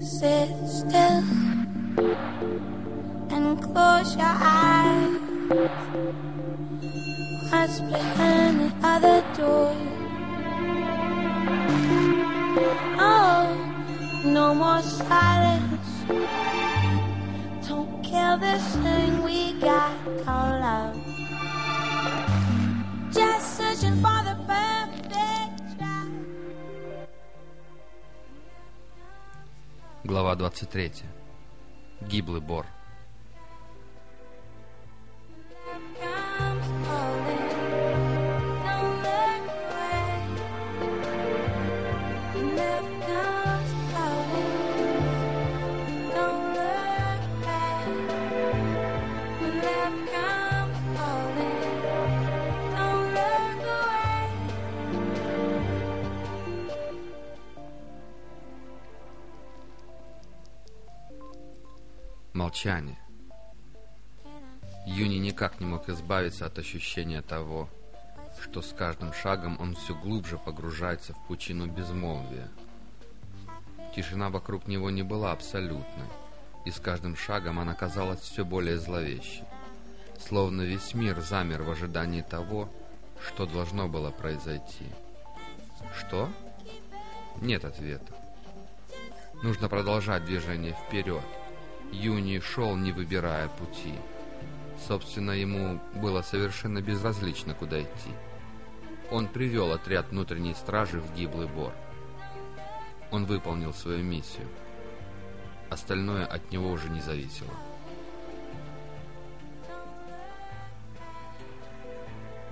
Sit still and close your eyes. What's behind the other door? Oh, no more silence. Don't kill this thing we got called love. Just searching for the perfect Глава 23. Гиблый бор. Избавиться от ощущения того, что с каждым шагом он все глубже погружается в пучину безмолвия. Тишина вокруг него не была абсолютной, и с каждым шагом она казалась все более зловещей. Словно весь мир замер в ожидании того, что должно было произойти. Что? Нет ответа. Нужно продолжать движение вперед. Юни шел, не выбирая пути. Собственно, ему было совершенно безразлично, куда идти. Он привел отряд внутренней стражи в гиблый бор. Он выполнил свою миссию. Остальное от него уже не зависело.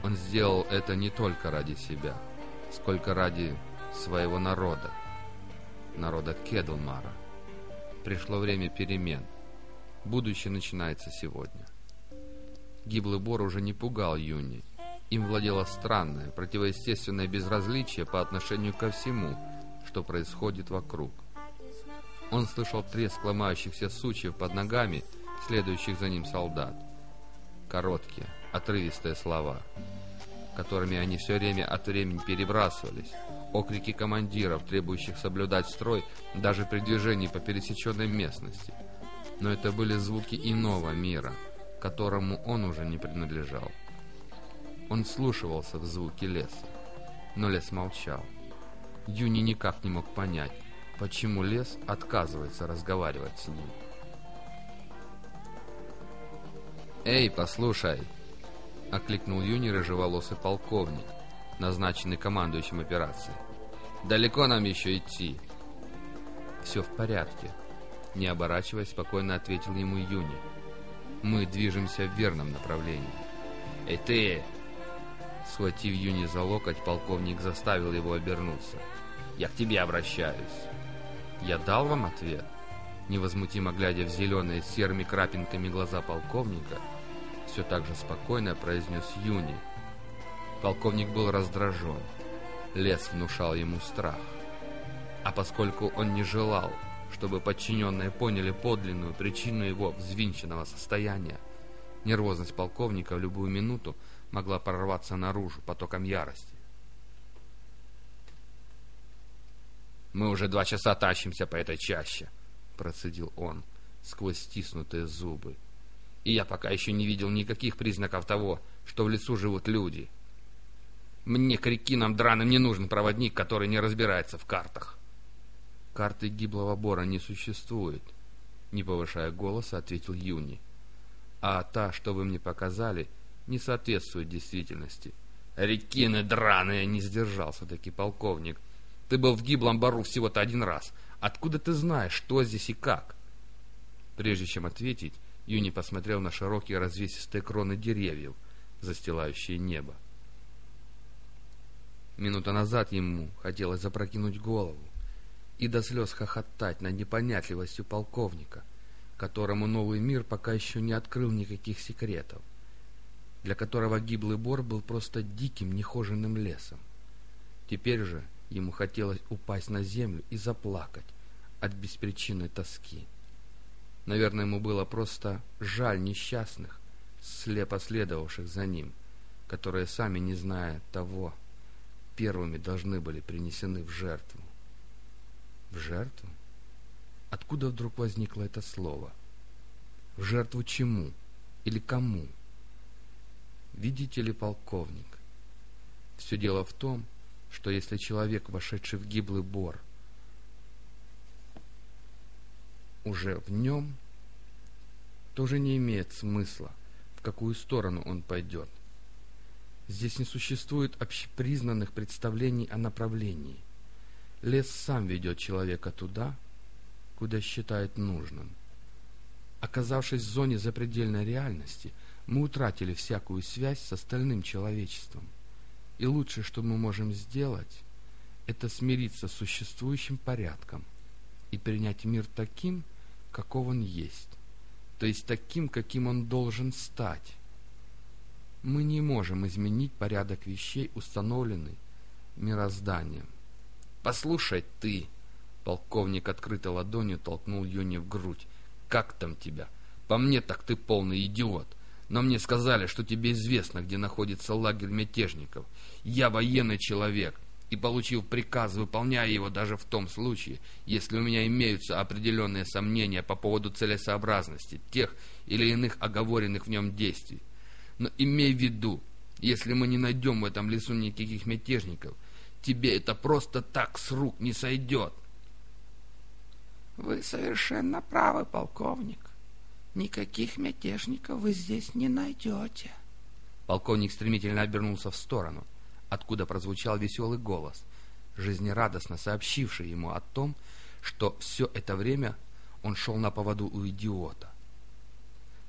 Он сделал это не только ради себя, сколько ради своего народа, народа Кедлмара. Пришло время перемен. Будущее начинается сегодня. Гиблый бор уже не пугал Юни. Им владело странное, противоестественное безразличие по отношению ко всему, что происходит вокруг. Он слышал треск ломающихся сучьев под ногами, следующих за ним солдат. Короткие, отрывистые слова, которыми они все время от времени перебрасывались. Окрики командиров, требующих соблюдать строй даже при движении по пересеченной местности. Но это были звуки иного мира, которому он уже не принадлежал. Он слушался в звуки леса, но лес молчал. Юни никак не мог понять, почему лес отказывается разговаривать с ним. «Эй, послушай!» — окликнул Юни рыжеволосый полковник, назначенный командующим операцией. «Далеко нам еще идти?» «Все в порядке», — не оборачиваясь, спокойно ответил ему Юни. «Мы движемся в верном направлении». «Эй, ты!» Схватив Юни за локоть, полковник заставил его обернуться. «Я к тебе обращаюсь». «Я дал вам ответ?» Невозмутимо глядя в зеленые с серыми крапинками глаза полковника, все так же спокойно произнес Юни. Полковник был раздражен. Лес внушал ему страх. А поскольку он не желал, чтобы подчиненные поняли подлинную причину его взвинченного состояния, нервозность полковника в любую минуту могла прорваться наружу потоком ярости. «Мы уже два часа тащимся по этой чаще», — процедил он сквозь стиснутые зубы. «И я пока еще не видел никаких признаков того, что в лесу живут люди. Мне, крикинам драным, не нужен проводник, который не разбирается в картах». «Карты гиблого бора не существует», — не повышая голоса, ответил Юни. «А та, что вы мне показали, не соответствует действительности». «Рекины драные!» — не сдержался таки полковник. «Ты был в гиблом бору всего-то один раз. Откуда ты знаешь, что здесь и как?» Прежде чем ответить, Юни посмотрел на широкие развесистые кроны деревьев, застилающие небо. Минута назад ему хотелось запрокинуть голову и до слез хохотать над непонятливостью полковника, которому новый мир пока еще не открыл никаких секретов, для которого гиблый бор был просто диким нехоженным лесом. Теперь же ему хотелось упасть на землю и заплакать от беспричинной тоски. Наверное, ему было просто жаль несчастных, слепо следовавших за ним, которые, сами не зная того, первыми должны были принесены в жертву. В жертву? Откуда вдруг возникло это слово? В жертву чему? Или кому? Видите ли, полковник, все дело в том, что если человек, вошедший в гиблый бор, уже в нем, то уже не имеет смысла, в какую сторону он пойдет. Здесь не существует общепризнанных представлений о направлении. Лес сам ведет человека туда, куда считает нужным. Оказавшись в зоне запредельной реальности, мы утратили всякую связь с остальным человечеством. И лучшее, что мы можем сделать, это смириться с существующим порядком и принять мир таким, каков он есть, то есть таким, каким он должен стать. Мы не можем изменить порядок вещей, установленный мирозданием. «Послушай ты!» Полковник открытой ладонью толкнул Юни в грудь. «Как там тебя? По мне так ты полный идиот. Но мне сказали, что тебе известно, где находится лагерь мятежников. Я военный человек, и, получив приказ, выполняю его даже в том случае, если у меня имеются определенные сомнения по поводу целесообразности тех или иных оговоренных в нем действий. Но имей в виду, если мы не найдем в этом лесу никаких мятежников, тебе это просто так с рук не сойдет. Вы совершенно правы, полковник. Никаких мятежников вы здесь не найдете. Полковник стремительно обернулся в сторону, откуда прозвучал веселый голос, жизнерадостно сообщивший ему о том, что все это время он шел на поводу у идиота.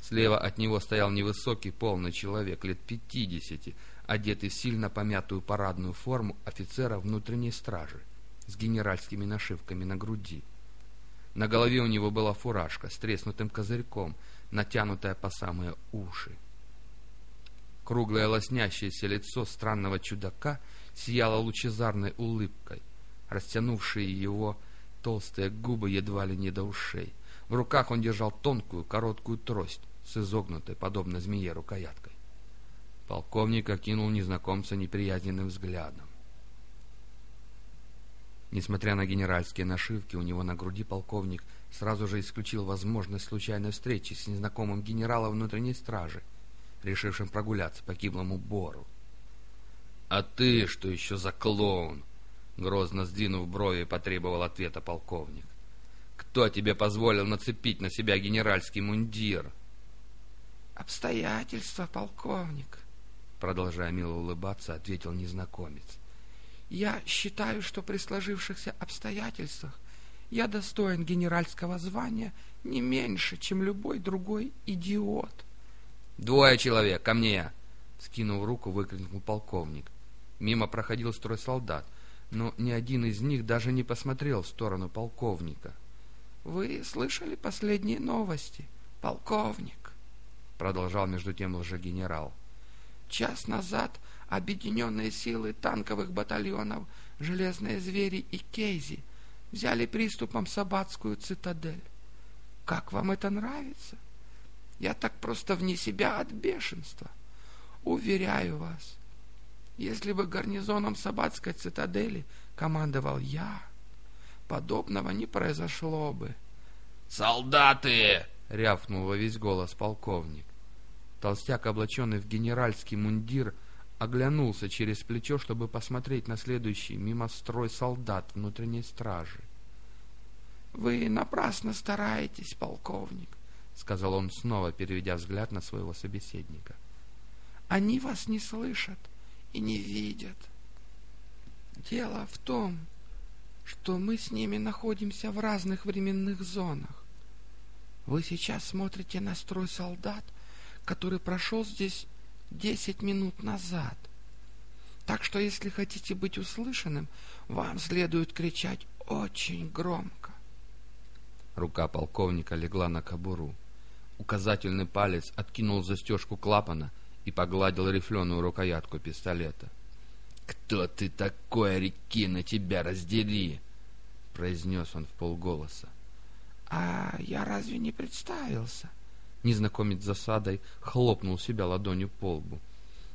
Слева от него стоял невысокий полный человек лет пятидесяти, одетый в сильно помятую парадную форму офицера внутренней стражи с генеральскими нашивками на груди. На голове у него была фуражка с треснутым козырьком, натянутая по самые уши. Круглое лоснящееся лицо странного чудака сияло лучезарной улыбкой, растянувшие его толстые губы едва ли не до ушей. В руках он держал тонкую короткую трость с изогнутой, подобно змее, рукояткой. Полковник окинул незнакомца неприязненным взглядом. Несмотря на генеральские нашивки, у него на груди полковник сразу же исключил возможность случайной встречи с незнакомым генералом внутренней стражи, решившим прогуляться по киблому бору. «А ты что еще за клоун?» Грозно сдвинув брови, потребовал ответа полковник. «Кто тебе позволил нацепить на себя генеральский мундир?» «Обстоятельства, полковник», продолжая мило улыбаться, ответил незнакомец. Я считаю, что при сложившихся обстоятельствах я достоин генеральского звания не меньше, чем любой другой идиот. «Двое человек, ко мне!» Скинув руку, выкрикнул полковник. Мимо проходил строй солдат, но ни один из них даже не посмотрел в сторону полковника. «Вы слышали последние новости, полковник?» Продолжал между тем лжегенерал. «Час назад Объединенные силы танковых батальонов «Железные звери» и «Кейзи» взяли приступом Сабатскую цитадель. Как вам это нравится? Я так просто вне себя от бешенства. Уверяю вас, если бы гарнизоном Сабатской цитадели командовал я, подобного не произошло бы. «Солдаты!» — рявкнул во весь голос полковник. Толстяк, облаченный в генеральский мундир, оглянулся через плечо, чтобы посмотреть на следующий мимо строй солдат внутренней стражи. «Вы напрасно стараетесь, полковник», — сказал он снова, переведя взгляд на своего собеседника. «Они вас не слышат и не видят. Дело в том, что мы с ними находимся в разных временных зонах. Вы сейчас смотрите на строй солдат, который прошел здесь десять минут назад. Так что, если хотите быть услышанным, вам следует кричать очень громко. Рука полковника легла на кобуру. Указательный палец откинул застежку клапана и погладил рифленую рукоятку пистолета. «Кто ты такой, реки, на тебя раздери!» — произнес он в полголоса. «А я разве не представился?» Незнакомец засадой хлопнул себя ладонью по лбу.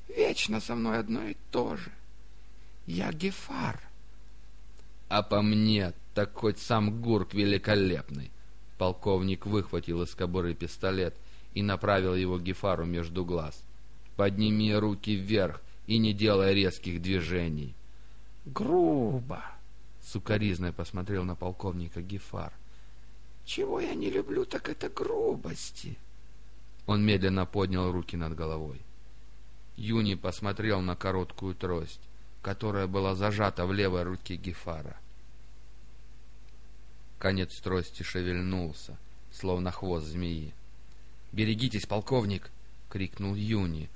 «Вечно со мной одно и то же. Я Гефар». «А по мне Так хоть сам Гурк великолепный. Полковник выхватил из кобуры пистолет и направил его Гефару между глаз. «Подними руки вверх и не делай резких движений». «Грубо!» — сукоризной посмотрел на полковника Гефар. «Чего я не люблю, так это грубости!» Он медленно поднял руки над головой. Юни посмотрел на короткую трость, которая была зажата в левой руке Гефара. Конец трости шевельнулся, словно хвост змеи. «Берегитесь, полковник!» — крикнул Юни.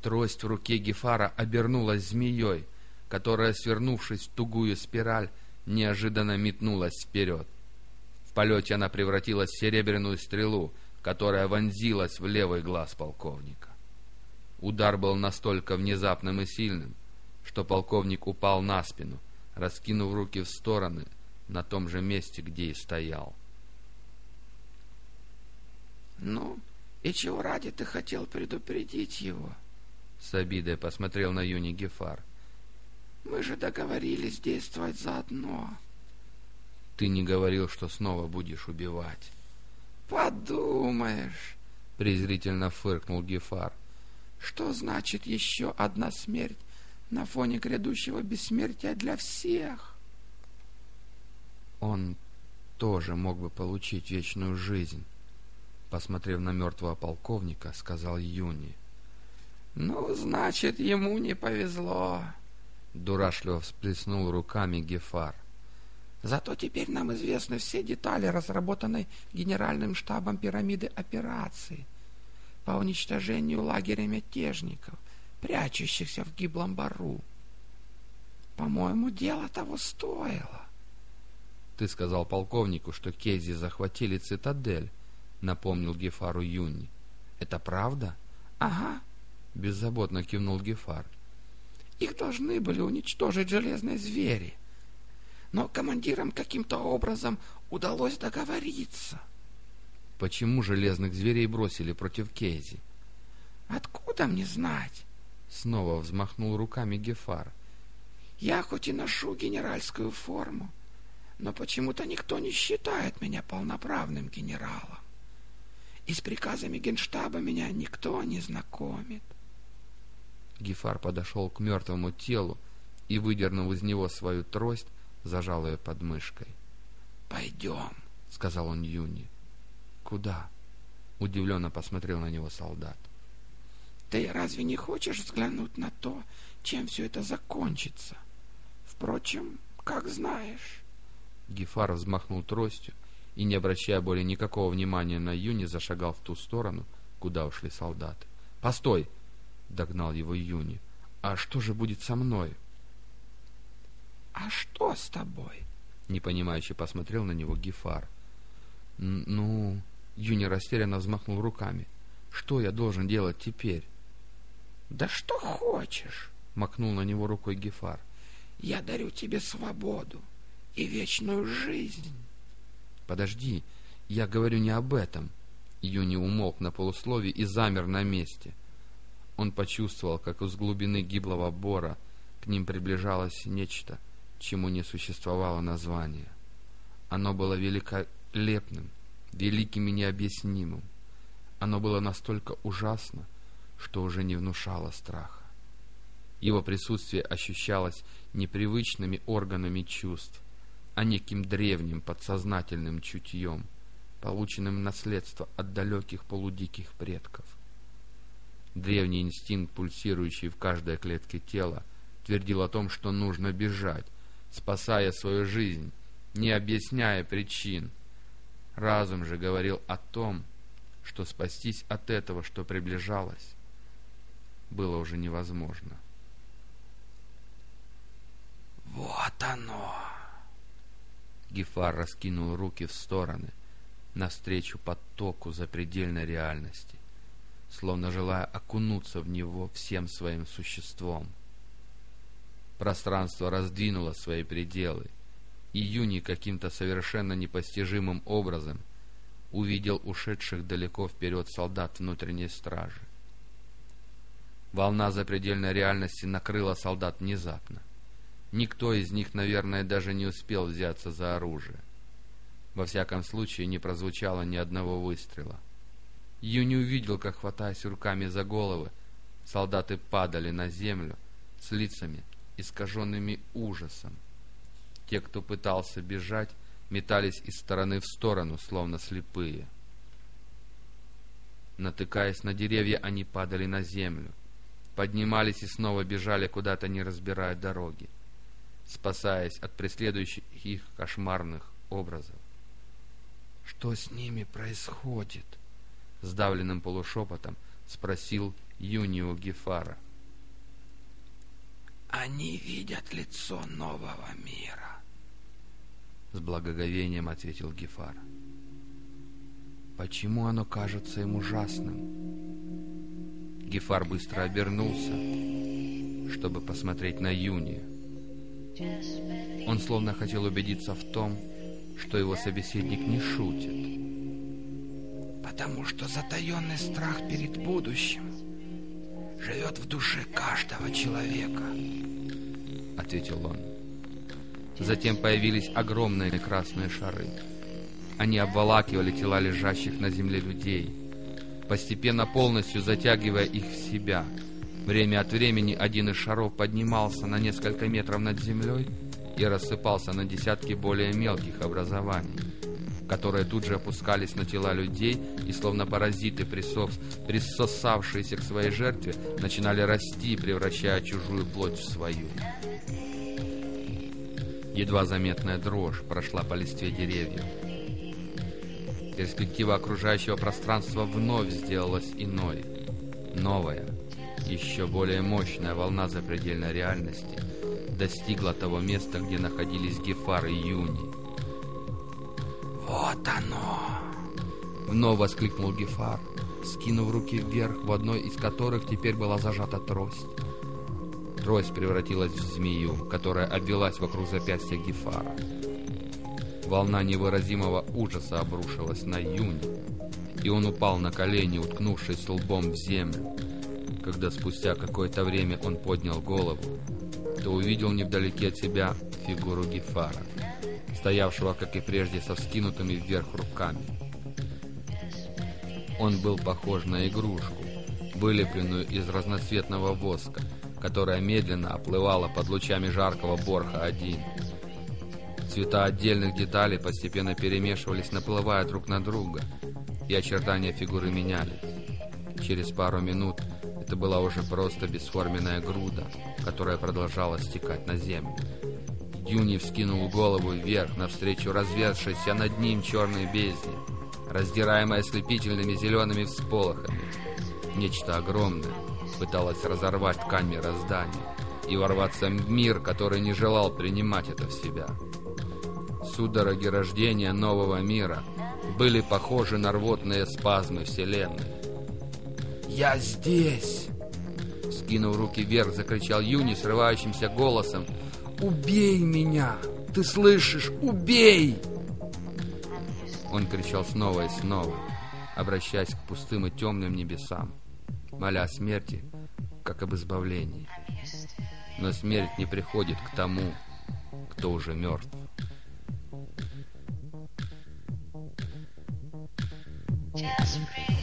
Трость в руке Гефара обернулась змеей, которая, свернувшись в тугую спираль, неожиданно метнулась вперед. В полете она превратилась в серебряную стрелу, которая вонзилась в левый глаз полковника. Удар был настолько внезапным и сильным, что полковник упал на спину, раскинув руки в стороны на том же месте, где и стоял. «Ну, и чего ради ты хотел предупредить его?» С обидой посмотрел на Юни Гефар. «Мы же договорились действовать заодно». «Ты не говорил, что снова будешь убивать». «Подумаешь!» — презрительно фыркнул Гефар. «Что значит еще одна смерть на фоне грядущего бессмертия для всех?» «Он тоже мог бы получить вечную жизнь», — посмотрев на мертвого полковника, сказал Юни. «Ну, значит, ему не повезло», — дурашливо всплеснул руками Гефар. Зато теперь нам известны все детали разработанной Генеральным штабом пирамиды операции по уничтожению лагеря мятежников, прячущихся в гиблом бару. По-моему, дело того стоило. Ты сказал полковнику, что Кейзи захватили цитадель, напомнил Гефару Юни. Это правда? Ага, беззаботно кивнул Гефар. Их должны были уничтожить железные звери но командирам каким-то образом удалось договориться. Почему железных зверей бросили против Кейзи? Откуда мне знать? Снова взмахнул руками Гефар. Я хоть и ношу генеральскую форму, но почему-то никто не считает меня полноправным генералом. И с приказами генштаба меня никто не знакомит. Гефар подошел к мертвому телу и, выдернув из него свою трость, зажал ее под мышкой. «Пойдем», — сказал он Юни. «Куда?» — удивленно посмотрел на него солдат. «Ты разве не хочешь взглянуть на то, чем все это закончится? Впрочем, как знаешь». Гефар взмахнул тростью и, не обращая более никакого внимания на Юни, зашагал в ту сторону, куда ушли солдаты. «Постой!» — догнал его Юни. «А что же будет со мной?» «А что с тобой?» Непонимающе посмотрел на него Гефар. «Ну...» Юни растерянно взмахнул руками. «Что я должен делать теперь?» «Да что хочешь!» — махнул на него рукой Гефар. «Я дарю тебе свободу и вечную жизнь!» «Подожди, я говорю не об этом!» Юни умолк на полуслове и замер на месте. Он почувствовал, как из глубины гиблого бора к ним приближалось нечто — чему не существовало названия. Оно было великолепным, великим и необъяснимым. Оно было настолько ужасно, что уже не внушало страха. Его присутствие ощущалось непривычными органами чувств, а неким древним подсознательным чутьем, полученным наследство от далеких полудиких предков. Древний инстинкт, пульсирующий в каждой клетке тела, твердил о том, что нужно бежать, спасая свою жизнь, не объясняя причин. Разум же говорил о том, что спастись от этого, что приближалось, было уже невозможно. «Вот оно!» Гефар раскинул руки в стороны, навстречу потоку запредельной реальности, словно желая окунуться в него всем своим существом. Пространство раздвинуло свои пределы, и Юни каким-то совершенно непостижимым образом увидел ушедших далеко вперед солдат внутренней стражи. Волна запредельной реальности накрыла солдат внезапно. Никто из них, наверное, даже не успел взяться за оружие. Во всяком случае, не прозвучало ни одного выстрела. Юни увидел, как, хватаясь руками за головы, солдаты падали на землю с лицами, искаженными ужасом. Те, кто пытался бежать, метались из стороны в сторону, словно слепые. Натыкаясь на деревья, они падали на землю, поднимались и снова бежали куда-то, не разбирая дороги, спасаясь от преследующих их кошмарных образов. «Что с ними происходит?» — сдавленным полушепотом спросил Юнио Гефара. «Они видят лицо нового мира», — с благоговением ответил Гефар. «Почему оно кажется им ужасным?» Гефар быстро обернулся, чтобы посмотреть на Юни. Он словно хотел убедиться в том, что его собеседник не шутит. «Потому что затаенный страх перед будущим живет в душе каждого человека», — ответил он. Затем появились огромные красные шары. Они обволакивали тела лежащих на земле людей, постепенно полностью затягивая их в себя. Время от времени один из шаров поднимался на несколько метров над землей и рассыпался на десятки более мелких образований, которые тут же опускались на тела людей и, словно паразиты, присос, присосавшиеся к своей жертве, начинали расти, превращая чужую плоть в свою. Едва заметная дрожь прошла по листве деревьев. Перспектива окружающего пространства вновь сделалась иной. Новая, еще более мощная волна запредельной реальности достигла того места, где находились Гефар и Юни. «Вот оно!» Вновь воскликнул Гефар, скинув руки вверх, в одной из которых теперь была зажата трость. Трость превратилась в змею, которая обвелась вокруг запястья Гефара. Волна невыразимого ужаса обрушилась на Юни, и он упал на колени, уткнувшись лбом в землю. Когда спустя какое-то время он поднял голову, то увидел невдалеке от себя фигуру Гефара, стоявшего, как и прежде, со вскинутыми вверх руками. Он был похож на игрушку, вылепленную из разноцветного воска, которая медленно оплывала под лучами жаркого Борха-1. Цвета отдельных деталей постепенно перемешивались, наплывая друг на друга, и очертания фигуры менялись. Через пару минут это была уже просто бесформенная груда, которая продолжала стекать на землю. Юни вскинул голову вверх навстречу развершейся над ним черной бездне, раздираемой ослепительными зелеными всполохами. Нечто огромное пыталось разорвать ткань мироздания и ворваться в мир, который не желал принимать это в себя. Судороги рождения нового мира были похожи на рвотные спазмы Вселенной. «Я здесь!» Скинув руки вверх, закричал Юни срывающимся голосом. «Убей меня! Ты слышишь? Убей!» Он кричал снова и снова, обращаясь к пустым и темным небесам, моля о смерти, как об избавлении. Но смерть не приходит к тому, кто уже мертв. Just breathe.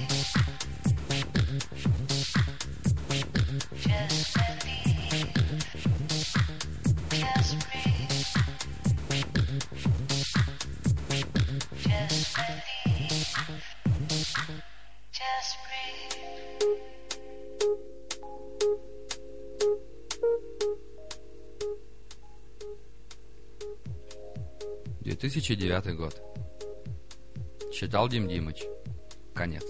2009 год. Читал Дим Димыч. Конец.